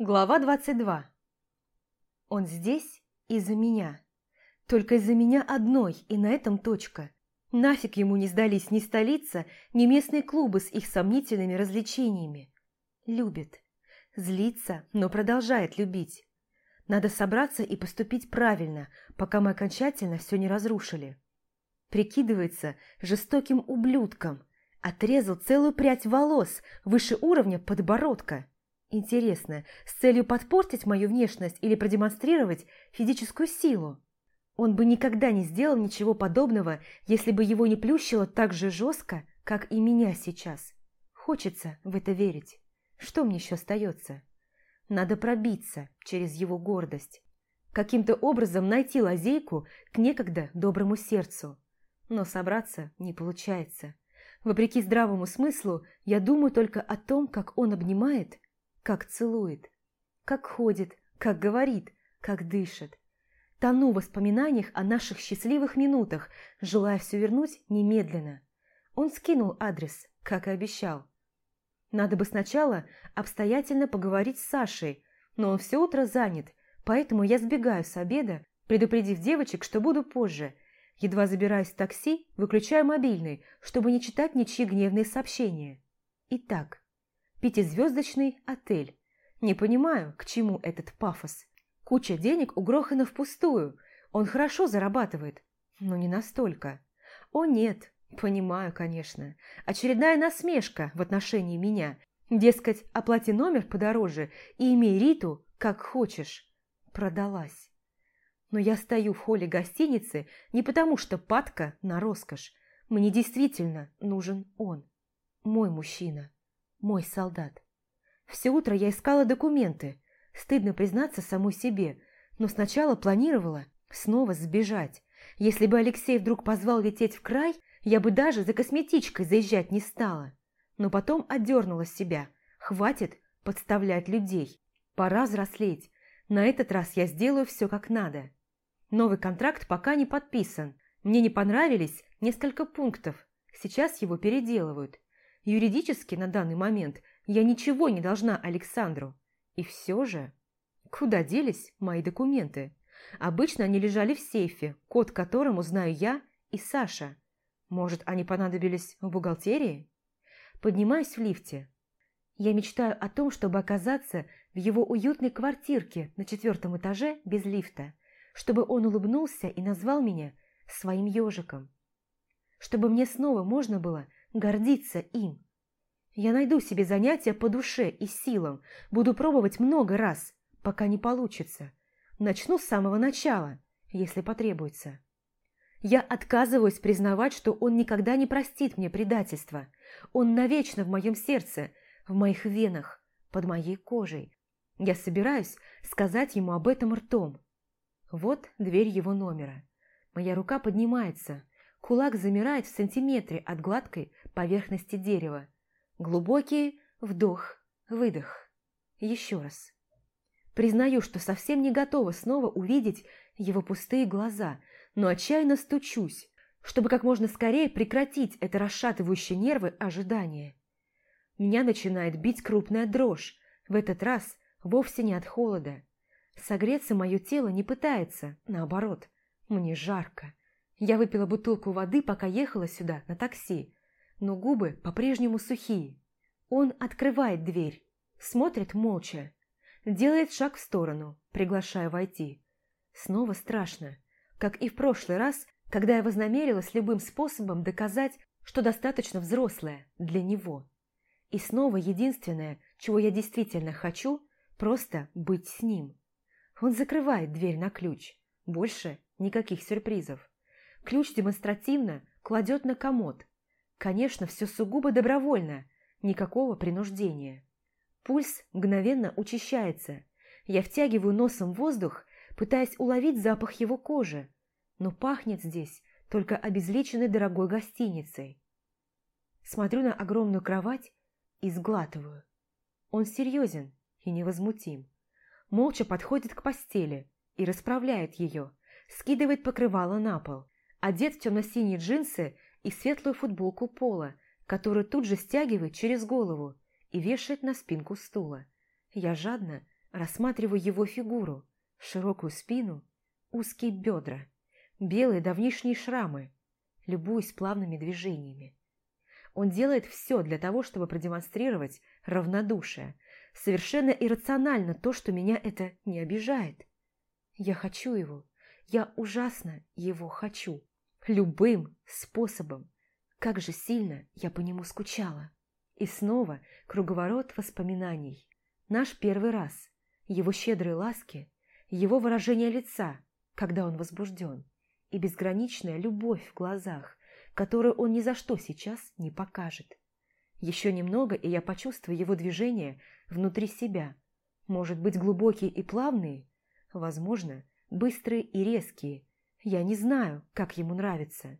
Глава 22. Он здесь из-за меня. Только из-за меня одной, и на этом точка. Нафиг ему не сдались ни столица, ни местные клубы с их сомнительными развлечениями. Любит. Злится, но продолжает любить. Надо собраться и поступить правильно, пока мы окончательно все не разрушили. Прикидывается жестоким ублюдком. Отрезал целую прядь волос выше уровня подбородка. Интересно, с целью подпортить мою внешность или продемонстрировать физическую силу? Он бы никогда не сделал ничего подобного, если бы его не плющило так же жестко, как и меня сейчас. Хочется в это верить. Что мне еще остается? Надо пробиться через его гордость. Каким-то образом найти лазейку к некогда доброму сердцу. Но собраться не получается. Вопреки здравому смыслу, я думаю только о том, как он обнимает как целует, как ходит, как говорит, как дышит. Тону в воспоминаниях о наших счастливых минутах, желая все вернуть немедленно. Он скинул адрес, как и обещал. Надо бы сначала обстоятельно поговорить с Сашей, но он все утро занят, поэтому я сбегаю с обеда, предупредив девочек, что буду позже. Едва забираюсь в такси, выключаю мобильный, чтобы не читать ничьи гневные сообщения. Итак, Пятизвездочный отель. Не понимаю, к чему этот пафос. Куча денег угрохана впустую. Он хорошо зарабатывает, но не настолько. О нет, понимаю, конечно. Очередная насмешка в отношении меня. Дескать, оплати номер подороже и имей Риту, как хочешь. Продалась. Но я стою в холле гостиницы не потому, что падка на роскошь. Мне действительно нужен он. Мой мужчина мой солдат. Все утро я искала документы. Стыдно признаться самой себе, но сначала планировала снова сбежать. Если бы Алексей вдруг позвал лететь в край, я бы даже за косметичкой заезжать не стала. Но потом отдернула себя. Хватит подставлять людей. Пора взрослеть. На этот раз я сделаю все как надо. Новый контракт пока не подписан. Мне не понравились несколько пунктов. Сейчас его переделывают. Юридически на данный момент я ничего не должна Александру. И все же... Куда делись мои документы? Обычно они лежали в сейфе, код которому знаю я и Саша. Может, они понадобились в бухгалтерии? Поднимаюсь в лифте. Я мечтаю о том, чтобы оказаться в его уютной квартирке на четвертом этаже без лифта, чтобы он улыбнулся и назвал меня своим ежиком. Чтобы мне снова можно было гордиться им. Я найду себе занятия по душе и силам, буду пробовать много раз, пока не получится. Начну с самого начала, если потребуется. Я отказываюсь признавать, что он никогда не простит мне предательства. Он навечно в моем сердце, в моих венах, под моей кожей. Я собираюсь сказать ему об этом ртом. Вот дверь его номера. Моя рука поднимается, Кулак замирает в сантиметре от гладкой поверхности дерева. Глубокий вдох, выдох. Еще раз. Признаю, что совсем не готова снова увидеть его пустые глаза, но отчаянно стучусь, чтобы как можно скорее прекратить это расшатывающее нервы ожидание. Меня начинает бить крупная дрожь, в этот раз вовсе не от холода. Согреться мое тело не пытается, наоборот, мне жарко. Я выпила бутылку воды, пока ехала сюда на такси, но губы по-прежнему сухие. Он открывает дверь, смотрит молча, делает шаг в сторону, приглашая войти. Снова страшно, как и в прошлый раз, когда я вознамерилась любым способом доказать, что достаточно взрослая для него. И снова единственное, чего я действительно хочу, просто быть с ним. Он закрывает дверь на ключ. Больше никаких сюрпризов. Ключ демонстративно кладет на комод. Конечно, все сугубо добровольно, никакого принуждения. Пульс мгновенно учащается. Я втягиваю носом воздух, пытаясь уловить запах его кожи, но пахнет здесь только обезличенной дорогой гостиницей. Смотрю на огромную кровать и сглатываю. Он серьезен и невозмутим. Молча подходит к постели и расправляет ее, скидывает покрывало на пол – одет в темно-синие джинсы и светлую футболку пола, которую тут же стягивает через голову и вешает на спинку стула. Я жадно рассматриваю его фигуру, широкую спину, узкие бедра, белые давнишние шрамы, любуюсь плавными движениями. Он делает все для того, чтобы продемонстрировать равнодушие. Совершенно иррационально то, что меня это не обижает. Я хочу его. Я ужасно его хочу. Любым способом. Как же сильно я по нему скучала. И снова круговорот воспоминаний. Наш первый раз. Его щедрые ласки. Его выражение лица, когда он возбужден. И безграничная любовь в глазах, которую он ни за что сейчас не покажет. Еще немного, и я почувствую его движение внутри себя. Может быть, глубокие и плавные? Возможно, быстрые и резкие. Я не знаю, как ему нравится.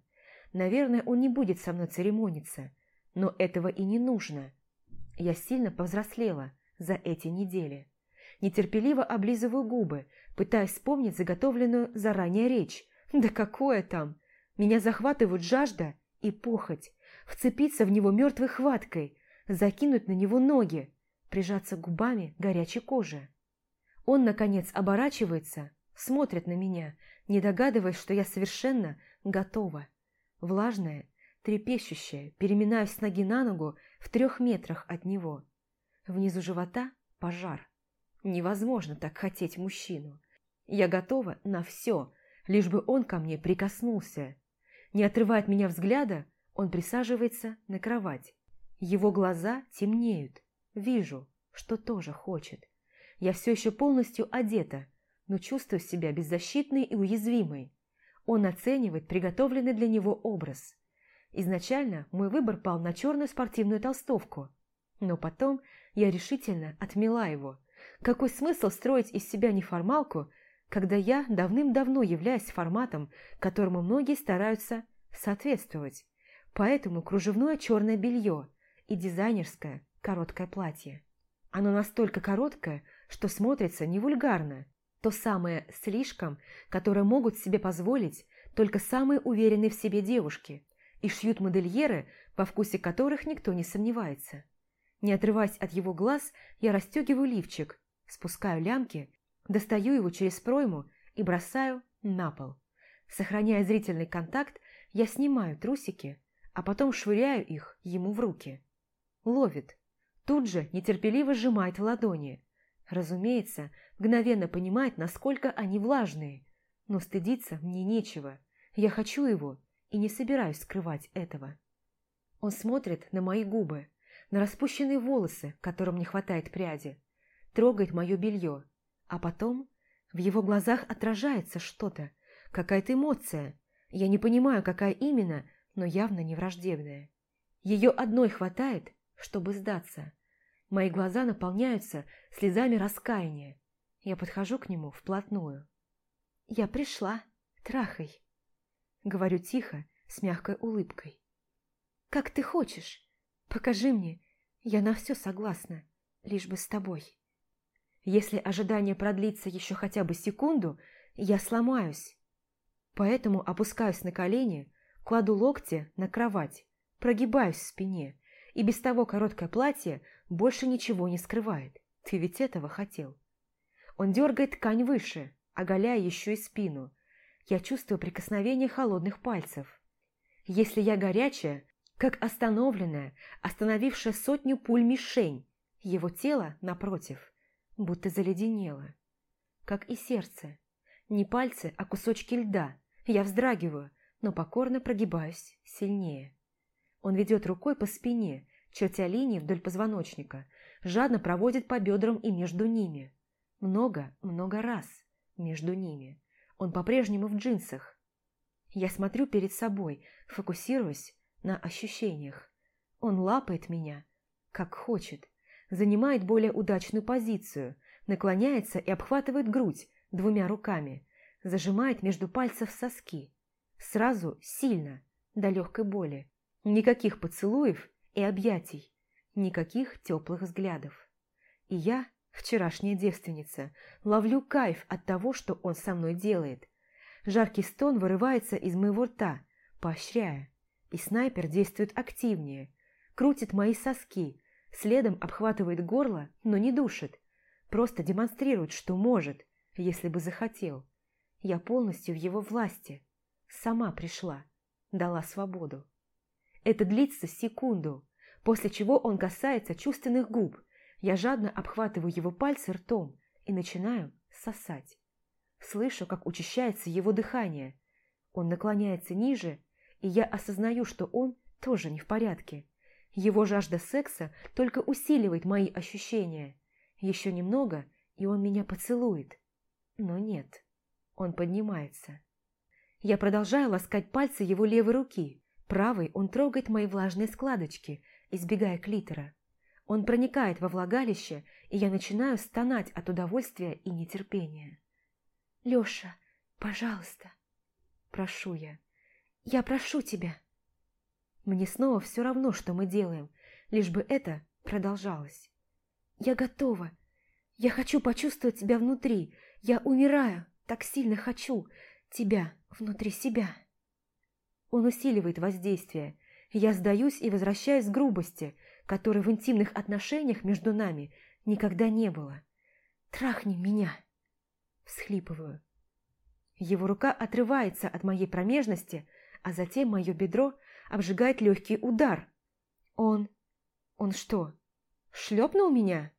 Наверное, он не будет со мной церемониться. Но этого и не нужно. Я сильно повзрослела за эти недели. Нетерпеливо облизываю губы, пытаясь вспомнить заготовленную заранее речь. Да какое там! Меня захватывают жажда и похоть, вцепиться в него мертвой хваткой, закинуть на него ноги, прижаться губами горячей коже. Он, наконец, оборачивается, смотрит на меня, не догадываясь, что я совершенно готова. Влажная, трепещущая, переминаюсь с ноги на ногу в трех метрах от него. Внизу живота пожар. Невозможно так хотеть мужчину. Я готова на все, лишь бы он ко мне прикоснулся. Не отрывая от меня взгляда, он присаживается на кровать. Его глаза темнеют. Вижу, что тоже хочет. Я все еще полностью одета, но чувствую себя беззащитной и уязвимой. Он оценивает приготовленный для него образ. Изначально мой выбор пал на черную спортивную толстовку, но потом я решительно отмела его. Какой смысл строить из себя неформалку, когда я давным-давно являюсь форматом, которому многие стараются соответствовать. Поэтому кружевное черное белье и дизайнерское короткое платье. Оно настолько короткое, что смотрится не вульгарно. То самое «слишком», которое могут себе позволить только самые уверенные в себе девушки, и шьют модельеры, во вкусе которых никто не сомневается. Не отрываясь от его глаз, я расстегиваю лифчик, спускаю лямки Достаю его через пройму и бросаю на пол. Сохраняя зрительный контакт, я снимаю трусики, а потом швыряю их ему в руки. Ловит. Тут же нетерпеливо сжимает в ладони. Разумеется, мгновенно понимает, насколько они влажные. Но стыдиться мне нечего. Я хочу его и не собираюсь скрывать этого. Он смотрит на мои губы, на распущенные волосы, которым не хватает пряди, трогает мое белье, а потом в его глазах отражается что-то, какая-то эмоция. Я не понимаю, какая именно, но явно не враждебная. Ее одной хватает, чтобы сдаться. Мои глаза наполняются слезами раскаяния. Я подхожу к нему вплотную. «Я пришла, трахай», — говорю тихо, с мягкой улыбкой. «Как ты хочешь. Покажи мне. Я на все согласна, лишь бы с тобой». Если ожидание продлится еще хотя бы секунду, я сломаюсь. Поэтому опускаюсь на колени, кладу локти на кровать, прогибаюсь в спине, и без того короткое платье больше ничего не скрывает. Ты ведь этого хотел. Он дергает ткань выше, оголяя еще и спину. Я чувствую прикосновение холодных пальцев. Если я горячая, как остановленная, остановившая сотню пуль мишень, его тело, напротив, будто заледенело. Как и сердце. Не пальцы, а кусочки льда. Я вздрагиваю, но покорно прогибаюсь сильнее. Он ведет рукой по спине, чертя линии вдоль позвоночника, жадно проводит по бедрам и между ними. Много-много раз между ними. Он по-прежнему в джинсах. Я смотрю перед собой, фокусируясь на ощущениях. Он лапает меня, как хочет, занимает более удачную позицию, наклоняется и обхватывает грудь двумя руками, зажимает между пальцев соски. Сразу сильно, до легкой боли. Никаких поцелуев и объятий, никаких теплых взглядов. И я, вчерашняя девственница, ловлю кайф от того, что он со мной делает. Жаркий стон вырывается из моего рта, поощряя. И снайпер действует активнее, крутит мои соски, Следом обхватывает горло, но не душит. Просто демонстрирует, что может, если бы захотел. Я полностью в его власти. Сама пришла, дала свободу. Это длится секунду, после чего он касается чувственных губ. Я жадно обхватываю его пальцы ртом и начинаю сосать. Слышу, как учащается его дыхание. Он наклоняется ниже, и я осознаю, что он тоже не в порядке. Его жажда секса только усиливает мои ощущения. Еще немного, и он меня поцелует. Но нет, он поднимается. Я продолжаю ласкать пальцы его левой руки. Правой он трогает мои влажные складочки, избегая клитора. Он проникает во влагалище, и я начинаю стонать от удовольствия и нетерпения. «Леша, пожалуйста!» Прошу я. «Я прошу тебя!» Мне снова все равно, что мы делаем, лишь бы это продолжалось. «Я готова. Я хочу почувствовать тебя внутри. Я умираю, так сильно хочу тебя внутри себя». Он усиливает воздействие. Я сдаюсь и возвращаюсь к грубости, которой в интимных отношениях между нами никогда не было. «Трахни меня!» Всхлипываю. Его рука отрывается от моей промежности, а затем мое бедро обжигает легкий удар. Он... Он что, шлепнул меня?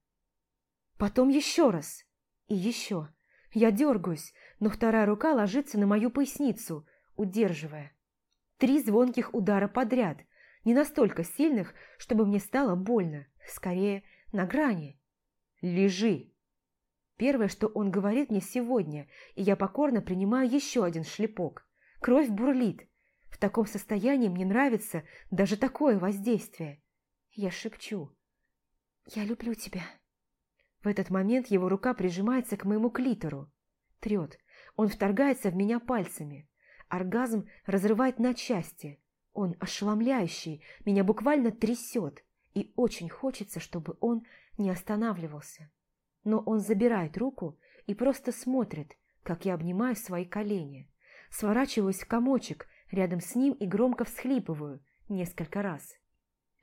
Потом еще раз. И еще. Я дергаюсь, но вторая рука ложится на мою поясницу, удерживая. Три звонких удара подряд, не настолько сильных, чтобы мне стало больно, скорее на грани. «Лежи!» Первое, что он говорит мне сегодня, и я покорно принимаю еще один шлепок. Кровь бурлит, в таком состоянии мне нравится даже такое воздействие. Я шепчу. «Я люблю тебя». В этот момент его рука прижимается к моему клитору. Трет. Он вторгается в меня пальцами. Оргазм разрывает на части. Он ошеломляющий, меня буквально трясет. И очень хочется, чтобы он не останавливался. Но он забирает руку и просто смотрит, как я обнимаю свои колени. Сворачиваюсь в комочек рядом с ним и громко всхлипываю несколько раз.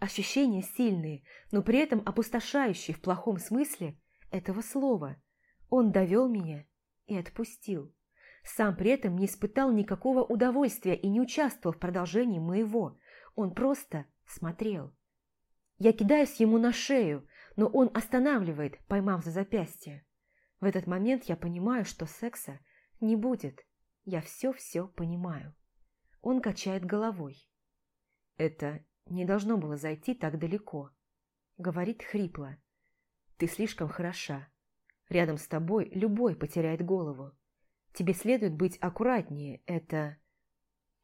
Ощущения сильные, но при этом опустошающие в плохом смысле этого слова. Он довел меня и отпустил. Сам при этом не испытал никакого удовольствия и не участвовал в продолжении моего. Он просто смотрел. Я кидаюсь ему на шею, но он останавливает, поймав за запястье. В этот момент я понимаю, что секса не будет. Я все-все понимаю. Он качает головой. «Это не должно было зайти так далеко», — говорит хрипло. «Ты слишком хороша. Рядом с тобой любой потеряет голову. Тебе следует быть аккуратнее, это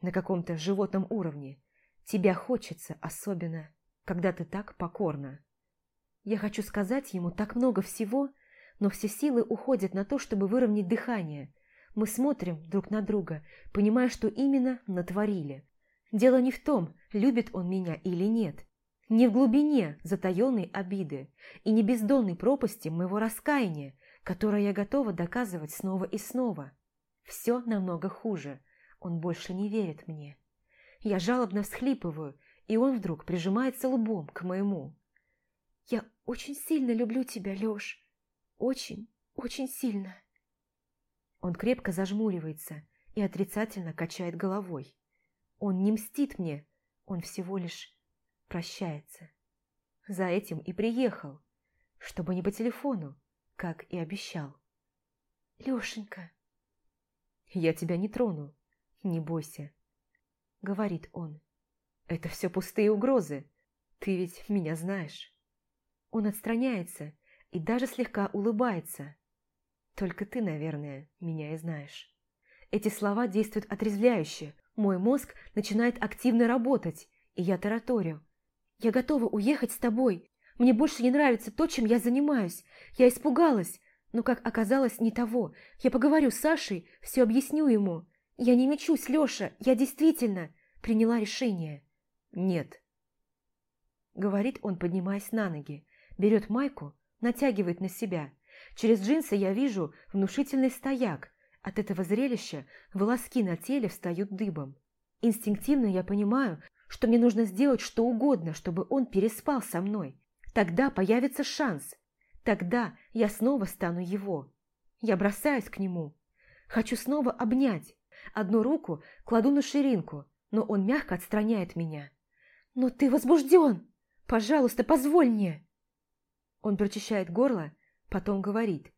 на каком-то животном уровне. Тебя хочется, особенно, когда ты так покорна. Я хочу сказать ему так много всего, но все силы уходят на то, чтобы выровнять дыхание, мы смотрим друг на друга, понимая, что именно натворили. Дело не в том, любит он меня или нет. Не в глубине затаенной обиды и не бездонной пропасти моего раскаяния, которое я готова доказывать снова и снова. Все намного хуже. Он больше не верит мне. Я жалобно всхлипываю, и он вдруг прижимается лбом к моему. «Я очень сильно люблю тебя, Лёш. Очень, очень сильно». Он крепко зажмуривается и отрицательно качает головой. Он не мстит мне, он всего лишь прощается. За этим и приехал, чтобы не по телефону, как и обещал. «Лешенька!» «Я тебя не трону, не бойся», — говорит он. «Это все пустые угрозы, ты ведь меня знаешь». Он отстраняется и даже слегка улыбается, только ты, наверное, меня и знаешь. Эти слова действуют отрезвляюще. Мой мозг начинает активно работать, и я тараторю. Я готова уехать с тобой. Мне больше не нравится то, чем я занимаюсь. Я испугалась, но, как оказалось, не того. Я поговорю с Сашей, все объясню ему. Я не мечусь, Леша, я действительно приняла решение. Нет. Говорит он, поднимаясь на ноги, берет майку, натягивает на себя – Через джинсы я вижу внушительный стояк. От этого зрелища волоски на теле встают дыбом. Инстинктивно я понимаю, что мне нужно сделать что угодно, чтобы он переспал со мной. Тогда появится шанс. Тогда я снова стану его. Я бросаюсь к нему. Хочу снова обнять. Одну руку кладу на ширинку, но он мягко отстраняет меня. «Но ты возбужден! Пожалуйста, позволь мне!» Он прочищает горло, потом говорит.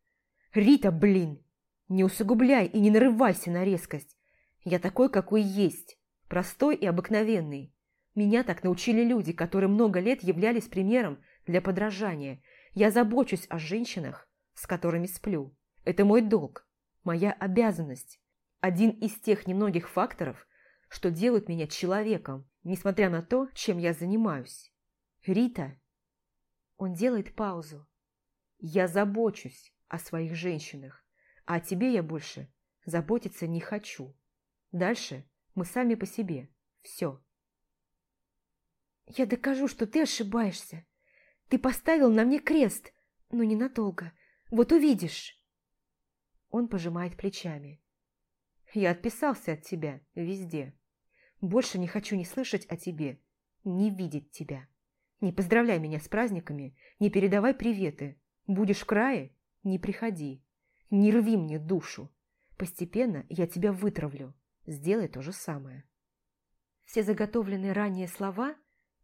«Рита, блин! Не усугубляй и не нарывайся на резкость. Я такой, какой есть, простой и обыкновенный. Меня так научили люди, которые много лет являлись примером для подражания. Я забочусь о женщинах, с которыми сплю. Это мой долг, моя обязанность. Один из тех немногих факторов, что делают меня человеком, несмотря на то, чем я занимаюсь. Рита. Он делает паузу. Я забочусь о своих женщинах, а о тебе я больше заботиться не хочу. Дальше мы сами по себе. Все. Я докажу, что ты ошибаешься. Ты поставил на мне крест, но ненадолго. Вот увидишь. Он пожимает плечами. Я отписался от тебя везде. Больше не хочу ни слышать о тебе, ни видеть тебя. Не поздравляй меня с праздниками, не передавай приветы. Будешь в крае – не приходи. Не рви мне душу. Постепенно я тебя вытравлю. Сделай то же самое. Все заготовленные ранее слова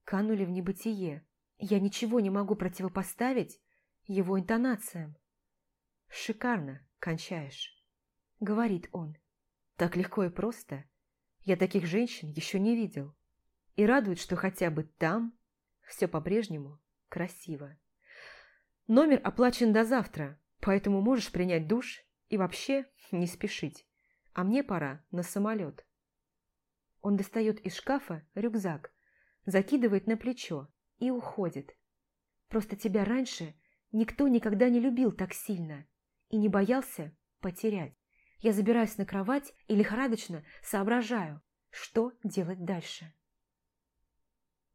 канули в небытие. Я ничего не могу противопоставить его интонациям. «Шикарно кончаешь», — говорит он. «Так легко и просто. Я таких женщин еще не видел. И радует, что хотя бы там все по-прежнему красиво. Номер оплачен до завтра, поэтому можешь принять душ и вообще не спешить. А мне пора на самолет». Он достает из шкафа рюкзак, закидывает на плечо и уходит. Просто тебя раньше никто никогда не любил так сильно и не боялся потерять. Я забираюсь на кровать и лихорадочно соображаю, что делать дальше.